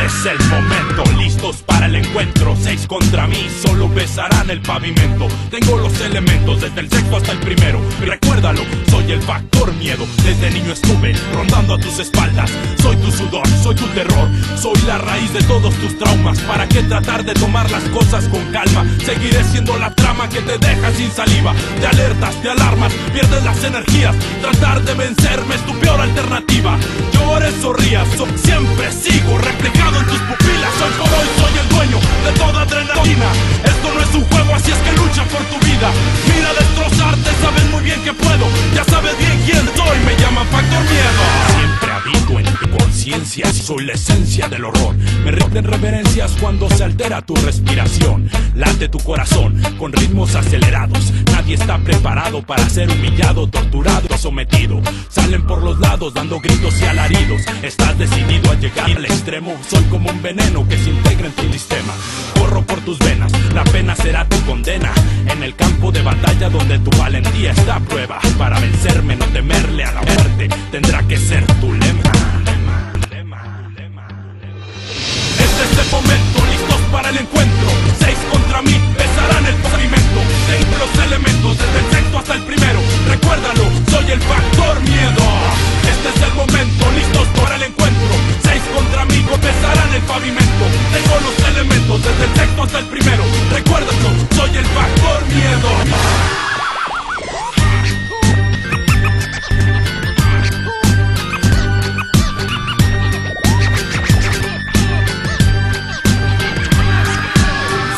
es el momento, listos para el encuentro. Seis contra mí, solo besarán el pavimento. Tengo los elementos, desde el sexto hasta el primero. Recuérdalo, soy el factor miedo. Desde niño estuve rondando a tus espaldas. Soy tu sudor, soy tu terror. Soy la raíz de todos tus traumas. ¿Para qué tratar de tomar las cosas con calma? Seguiré siendo la trama que te deja sin saliva. Te alertas, te alarmas, pierdes las energías. Tratar de vencerme es tu peor alternativa. Llores o rías, siempre sigo reflejado en tus pupilas. Soy la esencia del horror. Me rinden reverencias cuando se altera tu respiración. Late tu corazón con ritmos acelerados. Nadie está preparado para ser humillado, torturado sometido. Salen por los lados dando gritos y alaridos. Estás decidido a llegar al extremo. Soy como un veneno que se integra en tu sistema. Corro por tus venas, la pena será tu condena. En el campo de batalla donde tu valentía está a prueba. Para vencerme, no temerle a Tengo los elementos, desde el sexto hasta el primero. Recuérdalo, soy el factor miedo.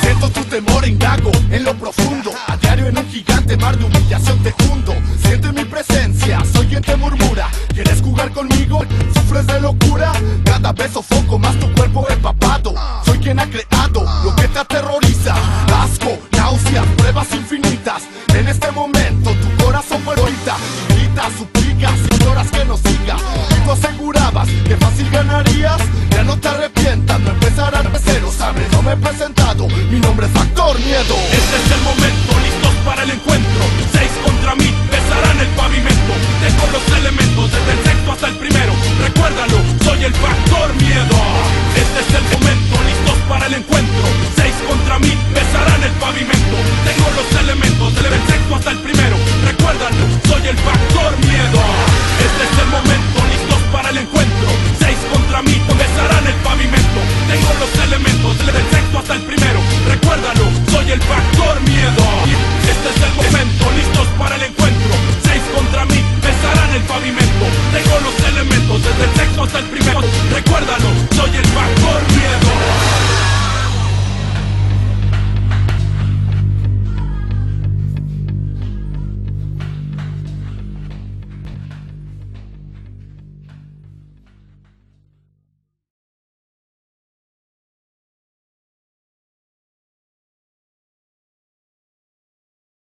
Siento tu temor, indago en lo profundo. A diario en un gigante mar de humillación te hundo. Siente mi presencia, soy quien te murmura. ¿Quieres jugar conmigo? sufres de locura. Cada vez sofoco más tu cuerpo empapado Soy quien ha creado lo que te aterroriza. Asco, náuseas, pruebas infinitas. En este momento tu corazón palpita Gritas, suplicas, ignoras que no siga Y tú asegurabas que fácil ganarías. Ya no te arrepientes I'll